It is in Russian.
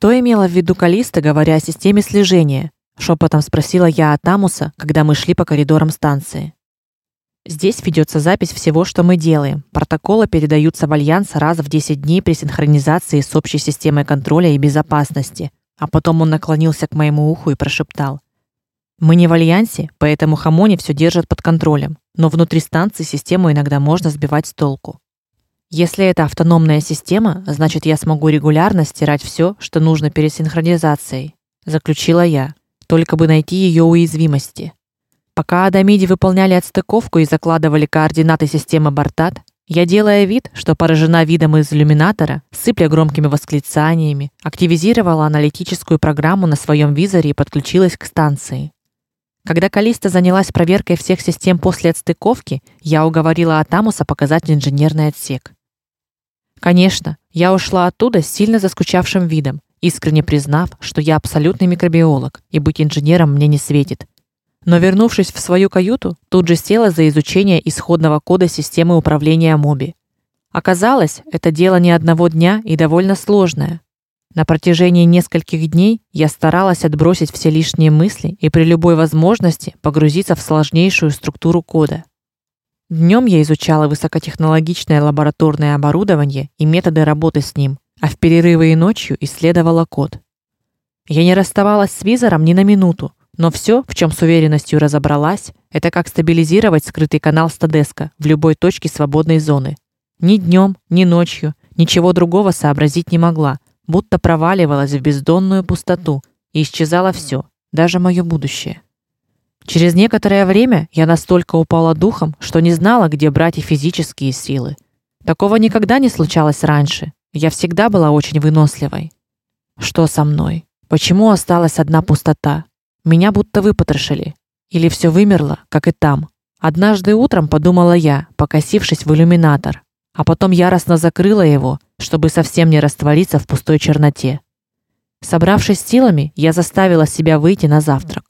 Что имела в виду Калиста, говоря о системе слежения? шепотом спросила я Атамуса, когда мы шли по коридорам станции. Здесь ведется запись всего, что мы делаем. Протоколы передаются в альянс раз в 10 дней при синхронизации с общей системой контроля и безопасности. А потом он наклонился к моему уху и прошептал: "Мы не в альянсе, поэтому Хамони все держат под контролем, но внутри станции систему иногда можно сбивать с толку. Если это автономная система, значит, я смогу регулярно стирать все, что нужно перед синхронизацией", заключила я. Только бы найти ее уязвимости. Пока Адамиди выполняли отстыковку и закладывали координаты системы Бартат, я, делая вид, что поражена видом из иллюминатора, сыпля громкими восклицаниями, активизировала аналитическую программу на своем визоре и подключилась к станции. Когда Калиста занялась проверкой всех систем после отстыковки, я уговорила Атамуса показать инженерный отсек. Конечно, я ушла оттуда с сильно заскучавшим видом, искренне признав, что я абсолютный микробиолог, и быть инженером мне не светит, но вернувшись в свою каюту, тут же села за изучение исходного кода системы управления Моби. Оказалось, это дело не одного дня и довольно сложное. На протяжении нескольких дней я старалась отбросить все лишние мысли и при любой возможности погрузиться в сложнейшую структуру кода. Днем я изучала высокотехнологичное лабораторное оборудование и методы работы с ним, а в перерывы и ночью исследовала код. Я не расставалась с визором ни на минуту, но все, в чем с уверенностью разобралась, это как стабилизировать скрытый канал Стадеска в любой точке свободной зоны. Ни днем, ни ночью ничего другого сообразить не могла, будто проваливалась в бездонную пустоту, и исчезало все, даже мое будущее. Через некоторое время я настолько упала духом, что не знала, где брать и физические силы. Такого никогда не случалось раньше. Я всегда была очень выносливой. Что со мной? Почему осталась одна пустота? Меня будто выпотрошили. Или все вымерло, как и там. Однажды утром подумала я, покосившись в иллюминатор, а потом яростно закрыла его, чтобы совсем не раствориться в пустой черноте. Собравшись силами, я заставила себя выйти на завтрак.